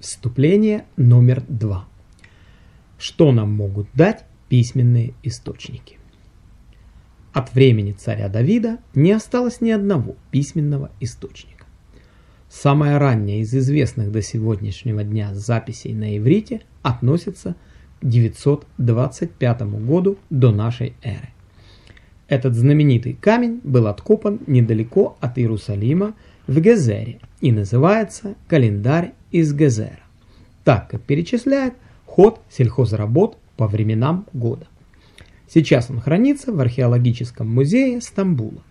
Вступление номер два. Что нам могут дать письменные источники? От времени царя Давида не осталось ни одного письменного источника. Самая ранняя из известных до сегодняшнего дня записей на иврите относится к 925 году до нашей эры. Этот знаменитый камень был откопан недалеко от Иерусалима в Гезере и называется «Календарь из Гезера», так как перечисляет ход сельхозработ по временам года. Сейчас он хранится в археологическом музее Стамбула.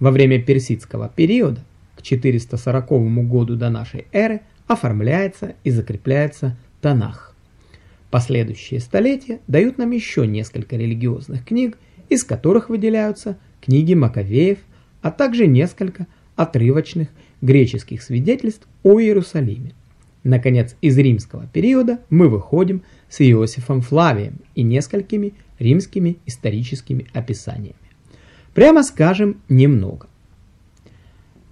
Во время персидского периода, к 440 году до нашей эры, оформляется и закрепляется Танах. Последующие столетия дают нам еще несколько религиозных книг, из которых выделяются книги Маковеев, а также несколько отрывочных греческих свидетельств о Иерусалиме. Наконец, из римского периода мы выходим с Иосифом Флавием и несколькими римскими историческими описаниями. Прямо скажем, немного.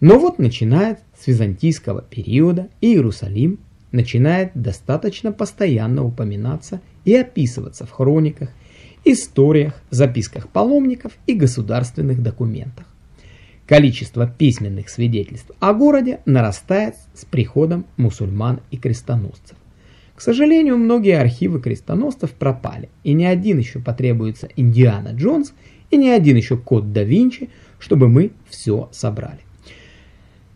Но вот начинает с византийского периода Иерусалим начинает достаточно постоянно упоминаться и описываться в хрониках, историях, записках паломников и государственных документах. Количество письменных свидетельств о городе нарастает с приходом мусульман и крестоносцев. К сожалению, многие архивы крестоносцев пропали, и ни один еще потребуется Индиана Джонс и ни один еще Код да Винчи, чтобы мы все собрали.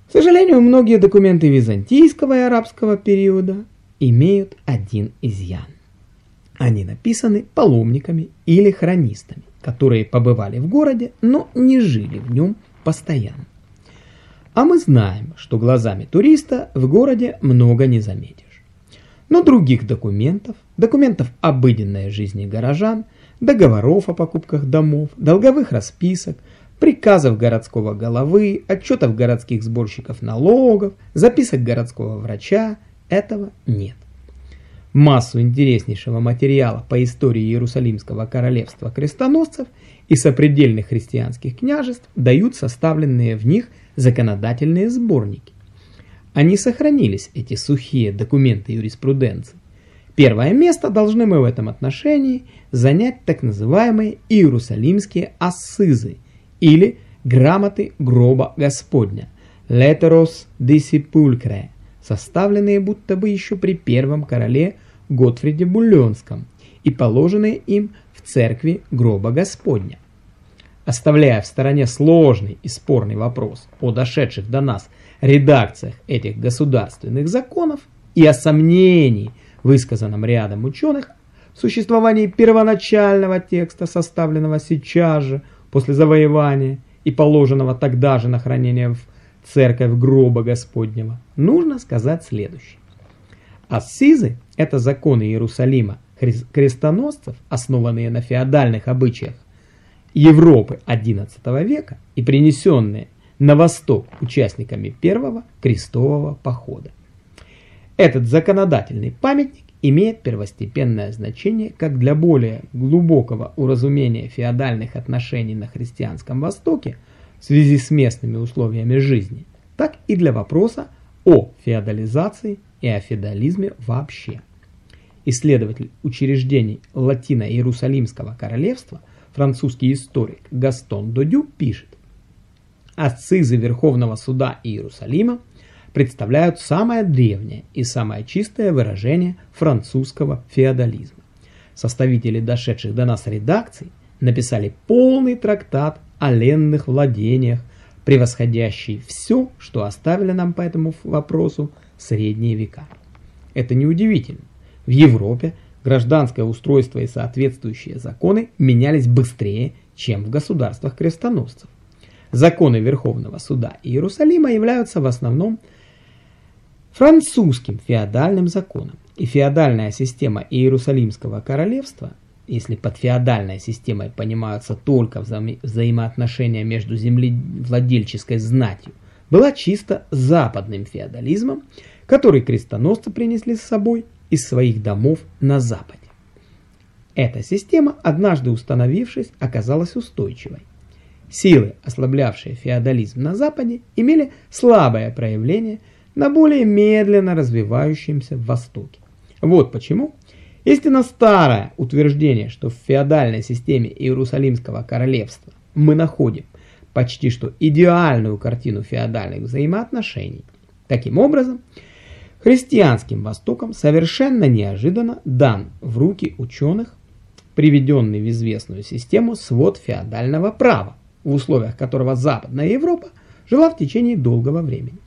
К сожалению, многие документы византийского и арабского периода имеют один изъян. Они написаны паломниками или хронистами, которые побывали в городе, но не жили в нем постоянно. А мы знаем, что глазами туриста в городе много не заметишь. Но других документов, документов обыденной жизни горожан, договоров о покупках домов, долговых расписок, приказов городского головы, отчетов городских сборщиков налогов, записок городского врача, этого нет. Массу интереснейшего материала по истории Иерусалимского королевства крестоносцев – и сопредельных христианских княжеств дают составленные в них законодательные сборники. Они сохранились, эти сухие документы юриспруденции. Первое место должны мы в этом отношении занять так называемые Иерусалимские ассызы или грамоты гроба Господня Letteros Discipulcre, составленные будто бы еще при первом короле Готфриде Булленском и положенные им в церкви гроба Господня. Оставляя в стороне сложный и спорный вопрос о дошедших до нас редакциях этих государственных законов и о сомнении, высказанном рядом ученых, в существовании первоначального текста, составленного сейчас же, после завоевания и положенного тогда же на хранение в церковь гроба Господнего, нужно сказать следующее. Ассизы – это законы Иерусалима, крестоносцев, основанные на феодальных обычаях Европы XI века и принесенные на восток участниками первого крестового похода. Этот законодательный памятник имеет первостепенное значение как для более глубокого уразумения феодальных отношений на христианском Востоке в связи с местными условиями жизни, так и для вопроса о феодализации и о феодализме вообще исследователь учреждений Латино-Иерусалимского королевства, французский историк Гастон Додю пишет, «Асцизы Верховного суда Иерусалима представляют самое древнее и самое чистое выражение французского феодализма. Составители дошедших до нас редакций написали полный трактат о владениях, превосходящий все, что оставили нам по этому вопросу средние века. Это неудивительно. В Европе гражданское устройство и соответствующие законы менялись быстрее, чем в государствах крестоносцев. Законы Верховного суда Иерусалима являются в основном французским феодальным законом, и феодальная система Иерусалимского королевства, если под феодальной системой понимаются только вза взаимоотношения между землевладельческой знатью, была чисто западным феодализмом, который крестоносцы принесли с собой из своих домов на Западе. Эта система, однажды установившись, оказалась устойчивой. Силы, ослаблявшие феодализм на Западе, имели слабое проявление на более медленно развивающемся Востоке. Вот почему истинно старое утверждение, что в феодальной системе Иерусалимского королевства мы находим почти что идеальную картину феодальных взаимоотношений. Таким образом, христианским Востоком совершенно неожиданно дан в руки ученых приведенный в известную систему свод феодального права, в условиях которого Западная Европа жила в течение долгого времени.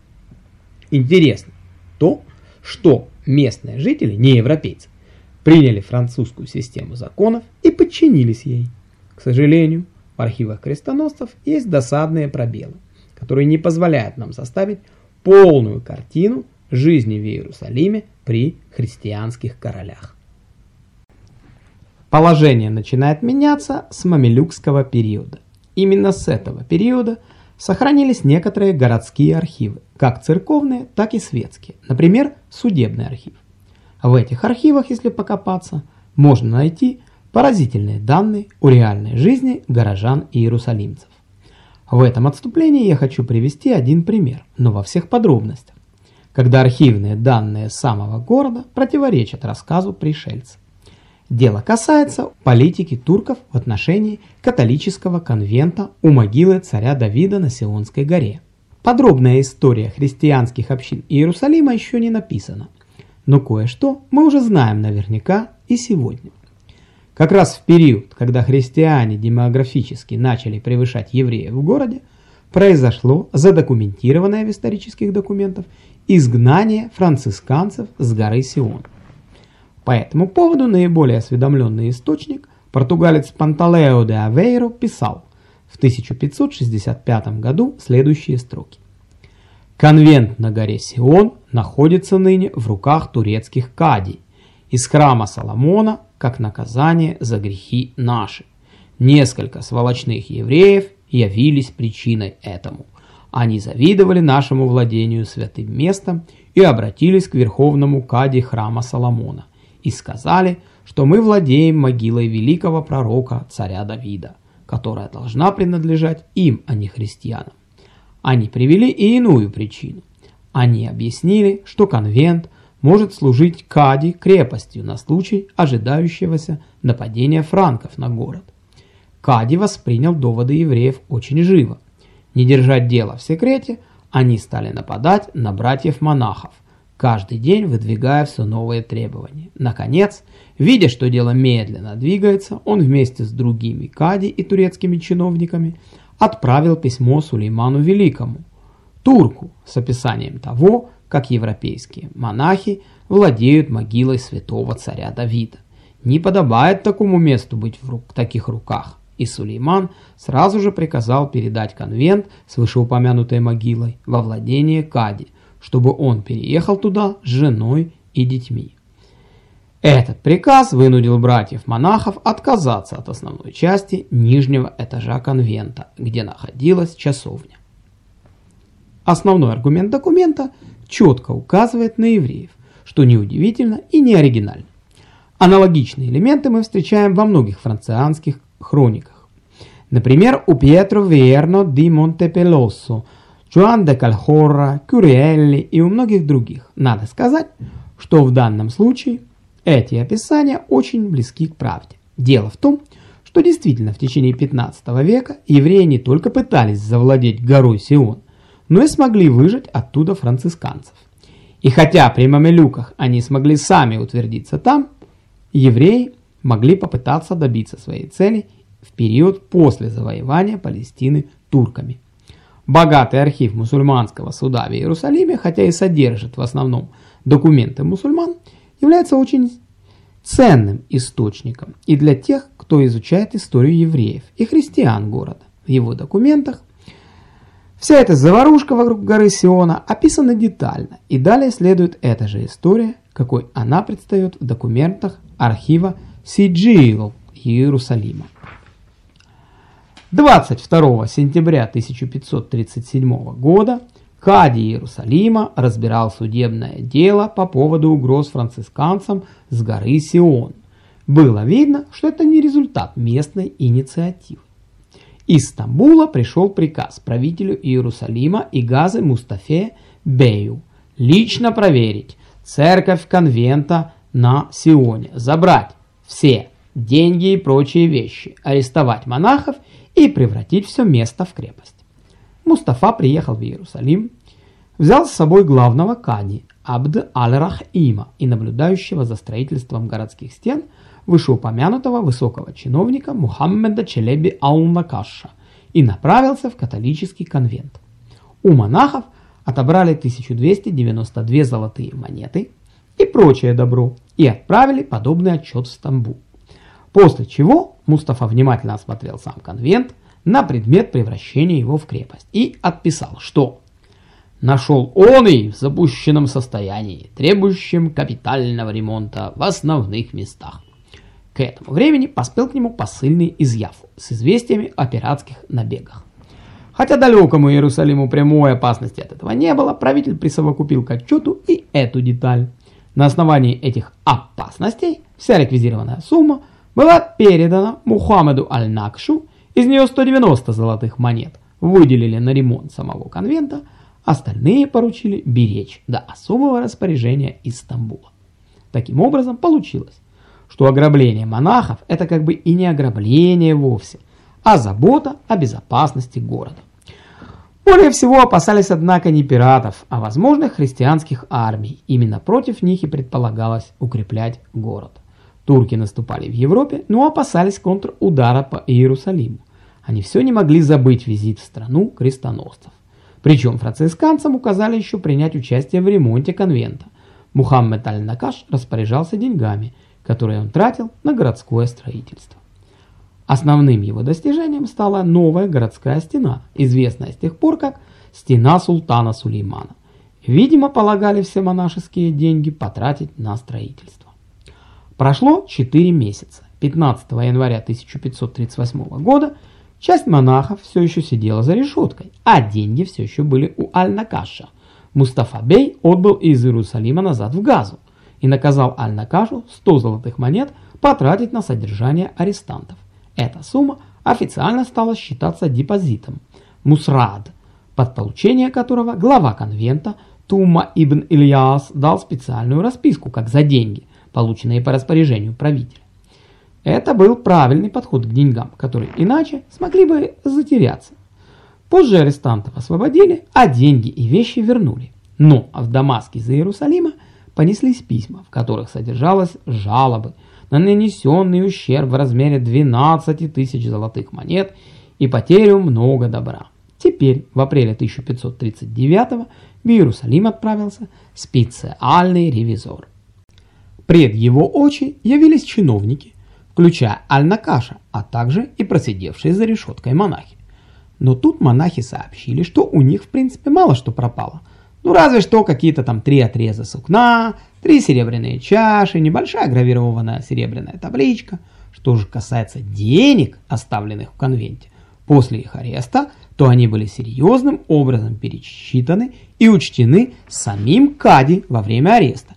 Интересно то, что местные жители, не европейцы, приняли французскую систему законов и подчинились ей. К сожалению, в архивах крестоносцев есть досадные пробелы, которые не позволяют нам составить полную картину жизни в Иерусалиме при христианских королях. Положение начинает меняться с мамилюкского периода. Именно с этого периода сохранились некоторые городские архивы, как церковные, так и светские, например, судебный архив. В этих архивах, если покопаться, можно найти поразительные данные о реальной жизни горожан и иерусалимцев. В этом отступлении я хочу привести один пример, но во всех подробностях, когда архивные данные самого города противоречат рассказу пришельцев. Дело касается политики турков в отношении католического конвента у могилы царя Давида на Сионской горе. Подробная история христианских общин Иерусалима еще не написана, но кое-что мы уже знаем наверняка и сегодня. Как раз в период, когда христиане демографически начали превышать евреев в городе, произошло задокументированное в исторических документах изгнание францисканцев с горы Сион. По этому поводу наиболее осведомленный источник, португалец Панталео де Авейро, писал в 1565 году следующие строки. Конвент на горе Сион находится ныне в руках турецких кадий из храма Соломона, как наказание за грехи наши. Несколько сволочных евреев явились причиной этому. Они завидовали нашему владению святым местом и обратились к верховному кади храма Соломона и сказали, что мы владеем могилой великого пророка царя Давида, которая должна принадлежать им, а не христианам. Они привели и иную причину. Они объяснили, что конвент может служить Кади крепостью на случай ожидающегося нападения франков на город. Кади воспринял доводы евреев очень живо. Не держать дело в секрете, они стали нападать на братьев-монахов, каждый день выдвигая все новые требования. Наконец, видя, что дело медленно двигается, он вместе с другими кади и турецкими чиновниками отправил письмо Сулейману Великому, турку, с описанием того, как европейские монахи владеют могилой святого царя Давида. Не подобает такому месту быть в рук, таких руках. И Сулейман сразу же приказал передать конвент с вышеупомянутой могилой во владение Кади – чтобы он переехал туда с женой и детьми. Этот приказ вынудил братьев-монахов отказаться от основной части нижнего этажа конвента, где находилась часовня. Основной аргумент документа четко указывает на евреев, что неудивительно и не оригинально. Аналогичные элементы мы встречаем во многих францианских хрониках. Например, у Пьетро Верно ди Монтепелоссо – Жуан де Кальхорра, Кюриэлли и у многих других. Надо сказать, что в данном случае эти описания очень близки к правде. Дело в том, что действительно в течение 15 века евреи не только пытались завладеть горой Сион, но и смогли выжить оттуда францисканцев. И хотя при мамелюках они смогли сами утвердиться там, евреи могли попытаться добиться своей цели в период после завоевания Палестины турками. Богатый архив мусульманского суда в Иерусалиме, хотя и содержит в основном документы мусульман, является очень ценным источником и для тех, кто изучает историю евреев и христиан города. В его документах вся эта заварушка вокруг горы Сиона описана детально, и далее следует эта же история, какой она предстает в документах архива Сиджил Иерусалима. 22 сентября 1537 года Кади Иерусалима разбирал судебное дело по поводу угроз францисканцам с горы Сион. Было видно, что это не результат местной инициативы. Из Стамбула пришел приказ правителю Иерусалима и Газы Мустафе Бею лично проверить церковь конвента на Сионе, забрать все деньги и прочие вещи, арестовать монахов и превратить все место в крепость. Мустафа приехал в Иерусалим, взял с собой главного кади Абд аль-Рахима и наблюдающего за строительством городских стен вышеупомянутого высокого чиновника Мухаммеда Челеби Аун-Накаша и направился в католический конвент. У монахов отобрали 1292 золотые монеты и прочее добро и отправили подобный отчет в Стамбул. После чего Мустафа внимательно осмотрел сам конвент на предмет превращения его в крепость и отписал, что нашел он и в запущенном состоянии, требующем капитального ремонта в основных местах. К этому времени поспел к нему посыльный из Яфу с известиями о пиратских набегах. Хотя далекому Иерусалиму прямой опасности от этого не было, правитель присовокупил к отчету и эту деталь. На основании этих опасностей вся реквизированная сумма была передана Мухаммеду Аль-Накшу, из нее 190 золотых монет выделили на ремонт самого конвента, остальные поручили беречь до особого распоряжения из Стамбула. Таким образом, получилось, что ограбление монахов – это как бы и не ограбление вовсе, а забота о безопасности города. Более всего опасались, однако, не пиратов, а возможных христианских армий. Именно против них и предполагалось укреплять город. Турки наступали в Европе, но опасались контрудара по Иерусалиму. Они все не могли забыть визит в страну крестоносцев. Причем францисканцам указали еще принять участие в ремонте конвента. Мухаммед Аль-Накаш распоряжался деньгами, которые он тратил на городское строительство. Основным его достижением стала новая городская стена, известная с тех пор как стена султана Сулеймана. Видимо, полагали все монашеские деньги потратить на строительство. Прошло 4 месяца. 15 января 1538 года часть монахов все еще сидела за решеткой, а деньги все еще были у Аль-Накаша. Мустафа Бей отбыл из Иерусалима назад в Газу и наказал Аль-Накашу 100 золотых монет потратить на содержание арестантов. Эта сумма официально стала считаться депозитом Мусрад, под получение которого глава конвента Тума ибн Ильяс дал специальную расписку, как за деньги, полученные по распоряжению правителя. Это был правильный подход к деньгам, которые иначе смогли бы затеряться. Позже арестантов освободили, а деньги и вещи вернули. Но в Дамаске из Иерусалима понеслись письма, в которых содержалось жалобы на нанесенный ущерб в размере 12 тысяч золотых монет и потерю много добра. Теперь, в апреле 1539 в Иерусалим отправился специальный ревизор. Пред его очи явились чиновники, включая Аль-Накаша, а также и просидевшие за решеткой монахи. Но тут монахи сообщили, что у них в принципе мало что пропало – ну разве что какие-то там три отреза сукна, три серебряные чаши, небольшая гравированная серебряная табличка. Что же касается денег, оставленных в конвенте, после их ареста, то они были серьезным образом пересчитаны и учтены самим Кади во время ареста.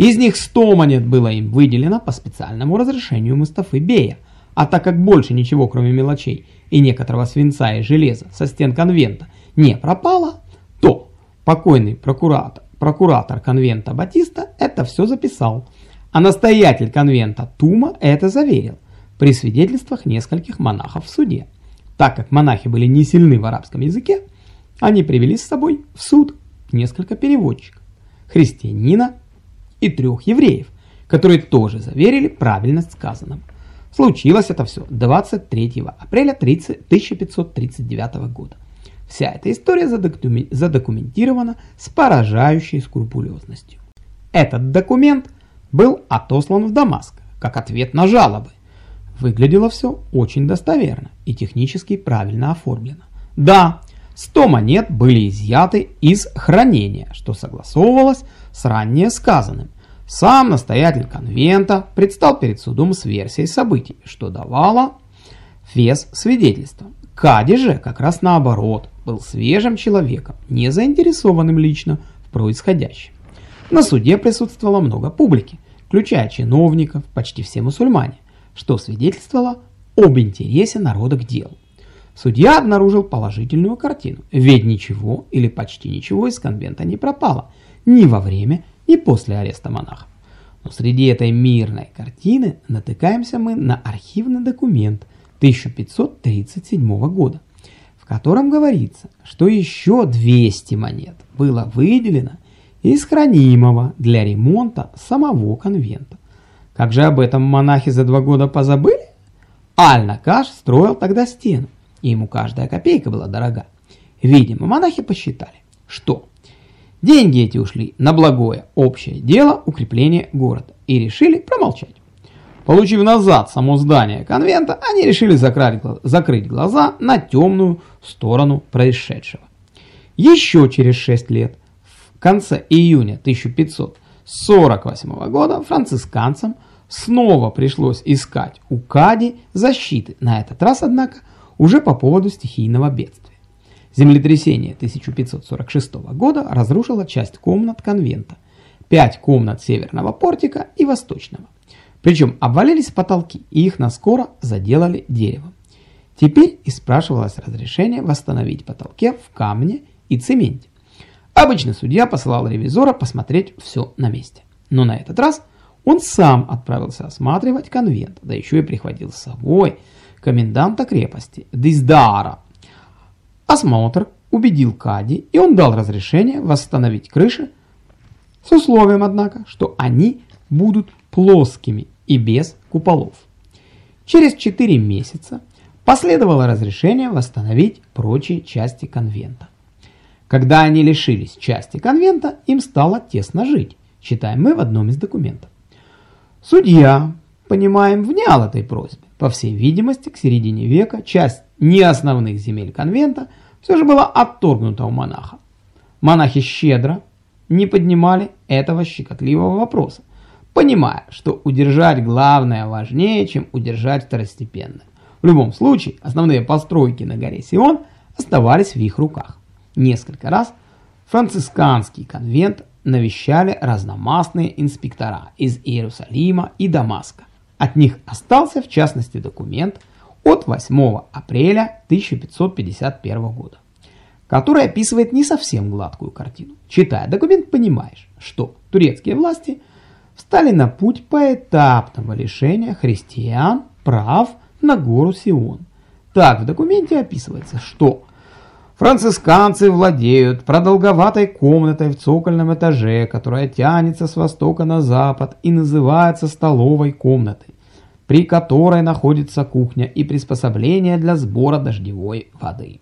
Из них 100 монет было им выделено по специальному разрешению Мустафы Бея, а так как больше ничего кроме мелочей и некоторого свинца и железа со стен конвента не пропало, то Покойный прокуратор, прокуратор конвента Батиста это все записал, а настоятель конвента Тума это заверил при свидетельствах нескольких монахов в суде. Так как монахи были не сильны в арабском языке, они привели с собой в суд несколько переводчиков, христианина и трех евреев, которые тоже заверили правильность сказанного. Случилось это все 23 апреля 30, 1539 года. Вся эта история задокументирована с поражающей скрупулезностью. Этот документ был отослан в Дамаск, как ответ на жалобы. Выглядело все очень достоверно и технически правильно оформлено. Да, 100 монет были изъяты из хранения, что согласовывалось с ранее сказанным. Сам настоятель конвента предстал перед судом с версией событий, что давало вес свидетельства. Кади же как раз наоборот, был свежим человеком, не заинтересованным лично в происходящем. На суде присутствовало много публики, включая чиновников, почти все мусульмане, что свидетельствовало об интересе народа к делу. Судья обнаружил положительную картину, ведь ничего или почти ничего из конвента не пропало. Ни во время, ни после ареста монахов. Но среди этой мирной картины натыкаемся мы на архивный документ 1537 года, в котором говорится, что еще 200 монет было выделено из хранимого для ремонта самого конвента. Как же об этом монахи за два года позабыли? Аль-Накаш строил тогда стену, и ему каждая копейка была дорога. Видимо, монахи посчитали, что деньги эти ушли на благое общее дело укрепления города и решили промолчать. Получив назад само здание конвента, они решили закрыть, глаза на темную сторону происшедшего. Еще через 6 лет, в конце июня 1548 года, францисканцам снова пришлось искать у Кади защиты, на этот раз, однако, уже по поводу стихийного бедствия. Землетрясение 1546 года разрушило часть комнат конвента, пять комнат северного портика и восточного. Причем обвалились потолки, и их наскоро заделали деревом. Теперь и спрашивалось разрешение восстановить потолки в камне и цементе. Обычно судья посылал ревизора посмотреть все на месте. Но на этот раз он сам отправился осматривать конвент, да еще и прихватил с собой коменданта крепости Диздара. Осмотр убедил Кади, и он дал разрешение восстановить крыши, с условием, однако, что они будут плоскими и без куполов. Через 4 месяца последовало разрешение восстановить прочие части конвента. Когда они лишились части конвента, им стало тесно жить, читаем мы в одном из документов. Судья, понимаем, внял этой просьбе. По всей видимости, к середине века часть неосновных земель конвента все же была отторгнута у монаха. Монахи щедро не поднимали этого щекотливого вопроса, понимая, что удержать главное важнее, чем удержать второстепенное. В любом случае, основные постройки на горе Сион оставались в их руках. Несколько раз францисканский конвент навещали разномастные инспектора из Иерусалима и Дамаска. От них остался в частности документ от 8 апреля 1551 года, который описывает не совсем гладкую картину. Читая документ, понимаешь, что турецкие власти встали на путь поэтапного лишения христиан прав на гору Сион. Так в документе описывается, что Францисканцы владеют продолговатой комнатой в цокольном этаже, которая тянется с востока на запад и называется столовой комнатой, при которой находится кухня и приспособления для сбора дождевой воды.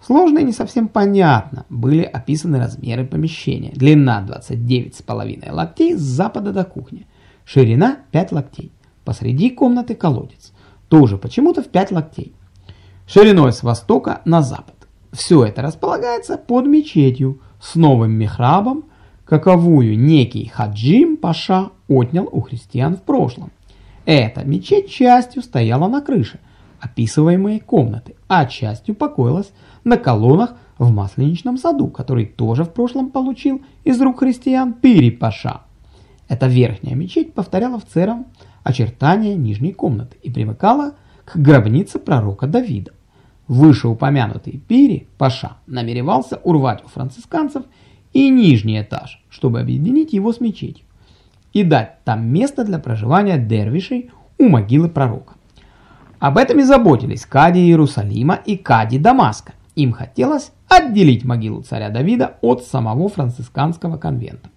Сложно и не совсем понятно были описаны размеры помещения. Длина 29,5 локтей с запада до кухни, ширина 5 локтей. Посреди комнаты колодец, тоже почему-то в 5 локтей, шириной с востока на запад. Все это располагается под мечетью с новым михрабом, каковую некий Хаджим Паша отнял у христиан в прошлом. Эта мечеть частью стояла на крыше описываемой комнаты, а частью покоилась на колоннах в Масленичном саду, который тоже в прошлом получил из рук христиан Пири Паша. Эта верхняя мечеть повторяла в целом очертания нижней комнаты и примыкала к гробнице пророка Давида. Вышеупомянутый Пири, Паша, намеревался урвать у францисканцев и нижний этаж, чтобы объединить его с мечетью и дать там место для проживания дервишей у могилы пророка. Об этом и заботились Кади Иерусалима и Кади Дамаска. Им хотелось отделить могилу царя Давида от самого францисканского конвента.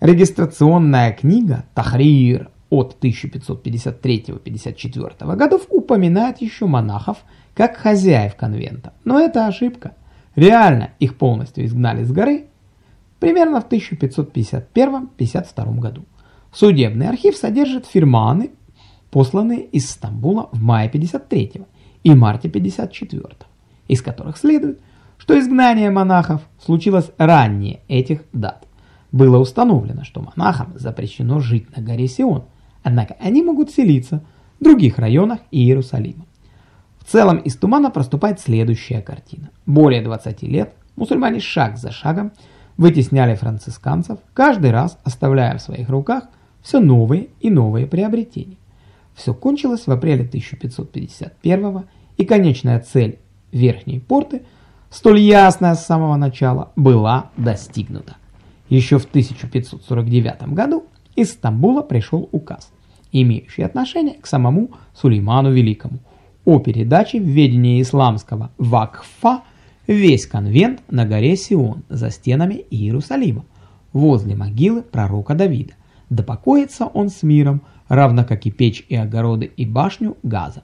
Регистрационная книга Тахрир от 1553-54 годов упоминает еще монахов – как хозяев конвента. Но это ошибка. Реально их полностью изгнали с горы примерно в 1551-52 году. Судебный архив содержит фирманы, посланные из Стамбула в мае 53 и марте 54 из которых следует, что изгнание монахов случилось ранее этих дат. Было установлено, что монахам запрещено жить на горе Сион, однако они могут селиться в других районах Иерусалима. В целом из тумана проступает следующая картина. Более 20 лет мусульмане шаг за шагом вытесняли францисканцев, каждый раз оставляя в своих руках все новые и новые приобретения. Все кончилось в апреле 1551 и конечная цель Верхней порты, столь ясная с самого начала, была достигнута. Еще в 1549 году из Стамбула пришел указ, имеющий отношение к самому Сулейману Великому, о передаче в исламского вакфа весь конвент на горе Сион за стенами Иерусалима, возле могилы пророка Давида. Да покоится он с миром, равно как и печь и огороды и башню Газа.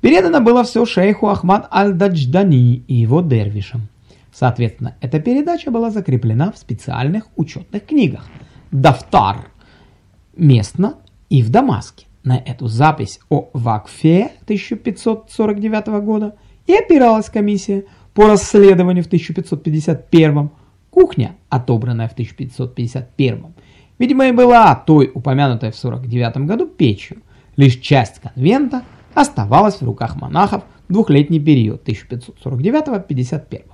Передано было все шейху Ахмад Аль-Дадждани и его дервишам. Соответственно, эта передача была закреплена в специальных учетных книгах «Дафтар» местно и в Дамаске. На эту запись о Вакфе 1549 года и опиралась комиссия по расследованию в 1551 Кухня, отобранная в 1551 видимо и была той, упомянутой в 49 году печью. Лишь часть конвента оставалась в руках монахов в двухлетний период 1549-51.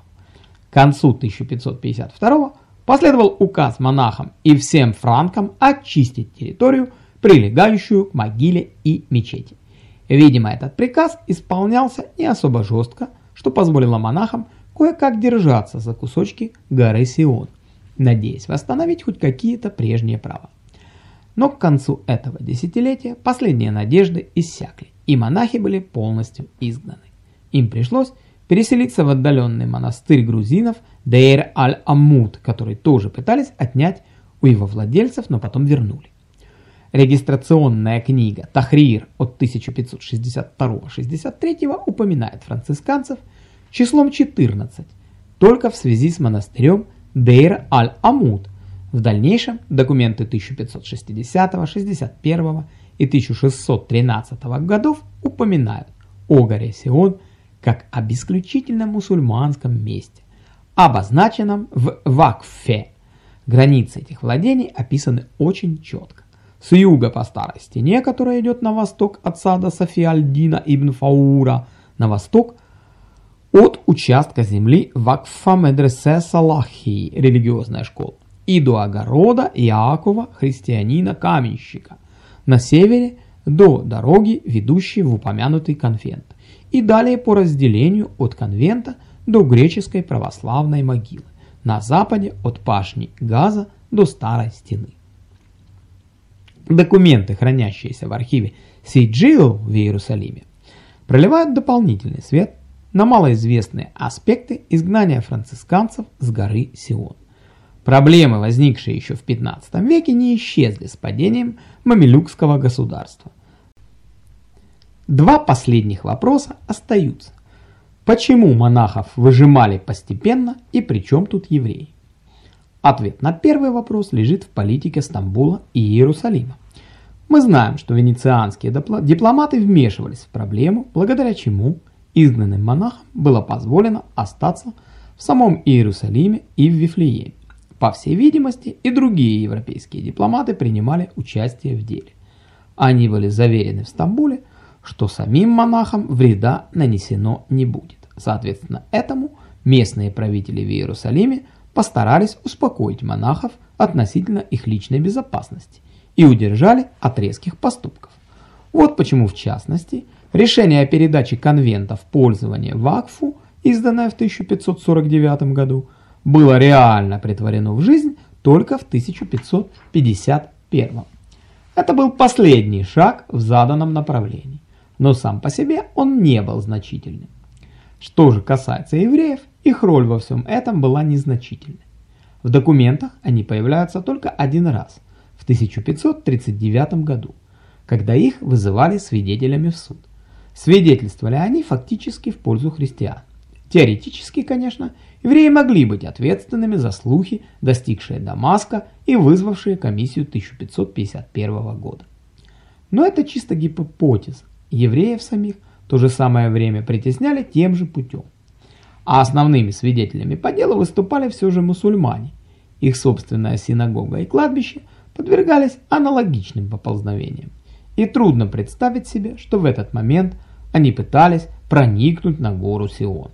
К концу 1552 последовал указ монахам и всем франкам очистить территорию, прилегающую к могиле и мечети. Видимо, этот приказ исполнялся не особо жестко, что позволило монахам кое-как держаться за кусочки горы Сион, надеясь восстановить хоть какие-то прежние права. Но к концу этого десятилетия последние надежды иссякли, и монахи были полностью изгнаны. Им пришлось переселиться в отдаленный монастырь грузинов Дейр-аль-Аммуд, который тоже пытались отнять у его владельцев, но потом вернули. Регистрационная книга Тахрир от 1562-63 упоминает францисканцев числом 14, только в связи с монастырем Дейр-аль-Амуд. В дальнейшем документы 1560, 61 и 1613 годов упоминают о горе Сион как об исключительно мусульманском месте, обозначенном в Вакфе. Границы этих владений описаны очень четко. С юга по старой стене, которая идет на восток от сада Софи Аль-Дина ибн Фаура, на восток от участка земли Вакфа Медресе Салахи, религиозная школа, и до огорода Иакова, христианина-каменщика, на севере до дороги, ведущей в упомянутый конвент, и далее по разделению от конвента до греческой православной могилы, на западе от пашни Газа до старой стены. Документы, хранящиеся в архиве Сейджил в Иерусалиме, проливают дополнительный свет на малоизвестные аспекты изгнания францисканцев с горы Сион. Проблемы, возникшие еще в 15 веке, не исчезли с падением мамилюкского государства. Два последних вопроса остаются. Почему монахов выжимали постепенно и при чем тут евреи? Ответ на первый вопрос лежит в политике Стамбула и Иерусалима. Мы знаем, что венецианские дипломаты вмешивались в проблему, благодаря чему – изгнанным монахам было позволено остаться в самом Иерусалиме и в Вифлееме. По всей видимости, и другие европейские дипломаты принимали участие в деле. Они были заверены в Стамбуле, что самим монахам вреда нанесено не будет. Соответственно, этому местные правители в Иерусалиме постарались успокоить монахов относительно их личной безопасности и удержали от резких поступков. Вот почему, в частности, Решение о передаче конвента в пользование Вакфу, изданное в 1549 году, было реально притворено в жизнь только в 1551. Это был последний шаг в заданном направлении, но сам по себе он не был значительным. Что же касается евреев, их роль во всем этом была незначительной. В документах они появляются только один раз, в 1539 году, когда их вызывали свидетелями в суд. Свидетельствовали они фактически в пользу христиан. Теоретически, конечно, евреи могли быть ответственными за слухи, достигшие Дамаска и вызвавшие комиссию 1551 года. Но это чисто гипотеза. Евреев самих в то же самое время притесняли тем же путем. А основными свидетелями по делу выступали все же мусульмане. Их собственная синагога и кладбище подвергались аналогичным поползновениям. И трудно представить себе, что в этот момент они пытались проникнуть на гору Сион.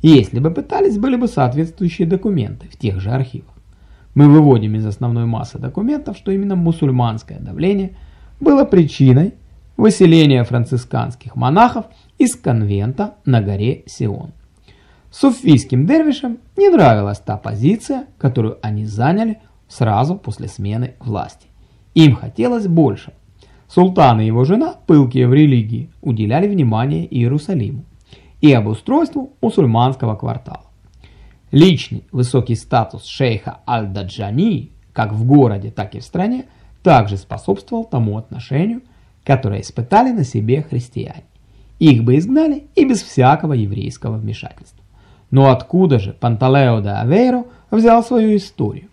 Если бы пытались, были бы соответствующие документы в тех же архивах. Мы выводим из основной массы документов, что именно мусульманское давление было причиной выселения францисканских монахов из конвента на горе Сион. Суфийским дервишам не нравилась та позиция, которую они заняли сразу после смены власти. Им хотелось больше. Султан и его жена, пылкие в религии, уделяли внимание Иерусалиму и обустройству мусульманского квартала. Личный высокий статус шейха Аль-Даджани, как в городе, так и в стране, также способствовал тому отношению, которое испытали на себе христиане. Их бы изгнали и без всякого еврейского вмешательства. Но откуда же Панталео де Авейро взял свою историю?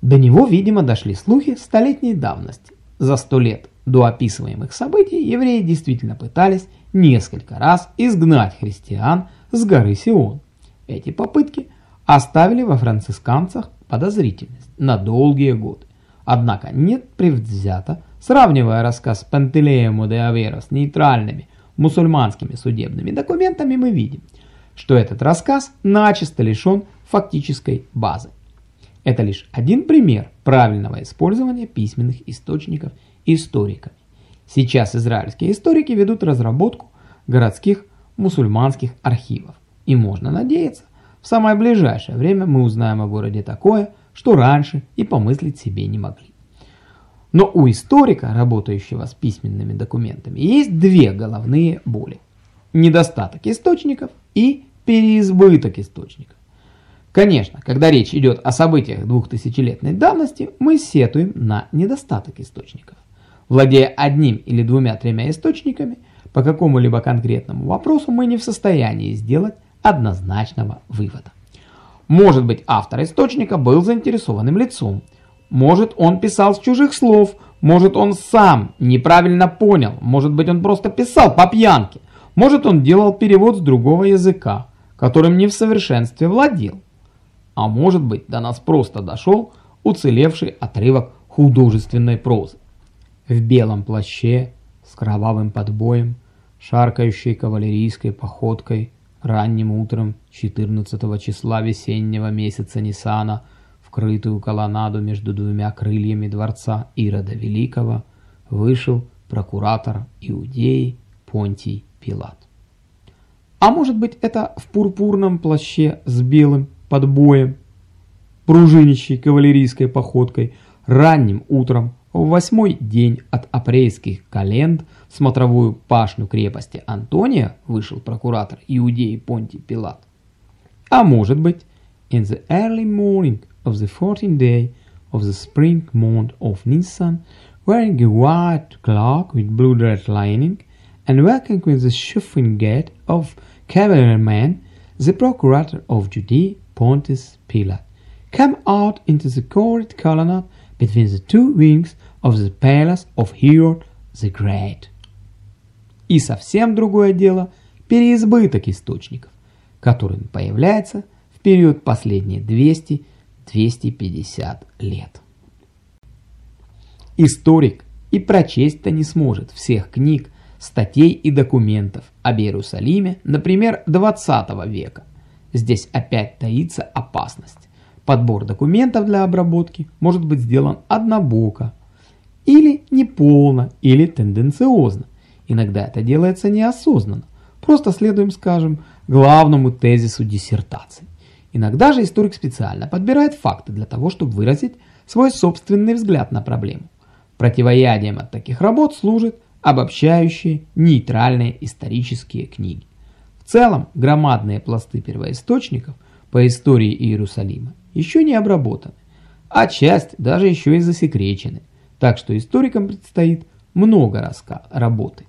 До него, видимо, дошли слухи столетней давности. За сто лет до описываемых событий евреи действительно пытались несколько раз изгнать христиан с горы Сион. Эти попытки оставили во францисканцах подозрительность на долгие годы. Однако нет предвзято, сравнивая рассказ Пантелеему де Аверо с нейтральными мусульманскими судебными документами, мы видим, что этот рассказ начисто лишен фактической базы. Это лишь один пример правильного использования письменных источников историками. Сейчас израильские историки ведут разработку городских мусульманских архивов. И можно надеяться, в самое ближайшее время мы узнаем о городе такое, что раньше и помыслить себе не могли. Но у историка, работающего с письменными документами, есть две головные боли. Недостаток источников и переизбыток источников. Конечно, когда речь идет о событиях двухтысячелетней давности, мы сетуем на недостаток источников. Владея одним или двумя-тремя источниками, по какому-либо конкретному вопросу мы не в состоянии сделать однозначного вывода. Может быть, автор источника был заинтересованным лицом, может, он писал с чужих слов, может, он сам неправильно понял, может быть, он просто писал по пьянке, может, он делал перевод с другого языка, которым не в совершенстве владел. А может быть, до нас просто дошел уцелевший отрывок художественной прозы. В белом плаще, с кровавым подбоем, шаркающей кавалерийской походкой, ранним утром 14 числа весеннего месяца Нисана – крытую колоннаду между двумя крыльями дворца Ирода Великого, вышел прокуратор Иудеи Понтий Пилат. А может быть это в пурпурном плаще с белым подбоем, пружинищей кавалерийской походкой, ранним утром в восьмой день от апрельских календ в смотровую пашню крепости Антония вышел прокуратор Иудеи Понтий Пилат. А может быть, in the early morning of the fourteenth day of the spring month of Nisan, wearing a white cloak with blue red lining, and walking with the shuffling gait of cavalryman, the procurator of Judea, Pontius Pilate, came out into the court colonnade between the two wings of the palace of Herod the Great. И совсем другое дело – переизбыток источников, который появляется в период последние 200 250 лет. Историк и прочесть-то не сможет всех книг, статей и документов об Иерусалиме, например, 20 века. Здесь опять таится опасность. Подбор документов для обработки может быть сделан однобоко, или неполно, или тенденциозно. Иногда это делается неосознанно. Просто следуем, скажем, главному тезису диссертации. Иногда же историк специально подбирает факты для того, чтобы выразить свой собственный взгляд на проблему. Противоядием от таких работ служат обобщающие нейтральные исторические книги. В целом, громадные пласты первоисточников по истории Иерусалима еще не обработаны, а часть даже еще и засекречены, так что историкам предстоит много работы.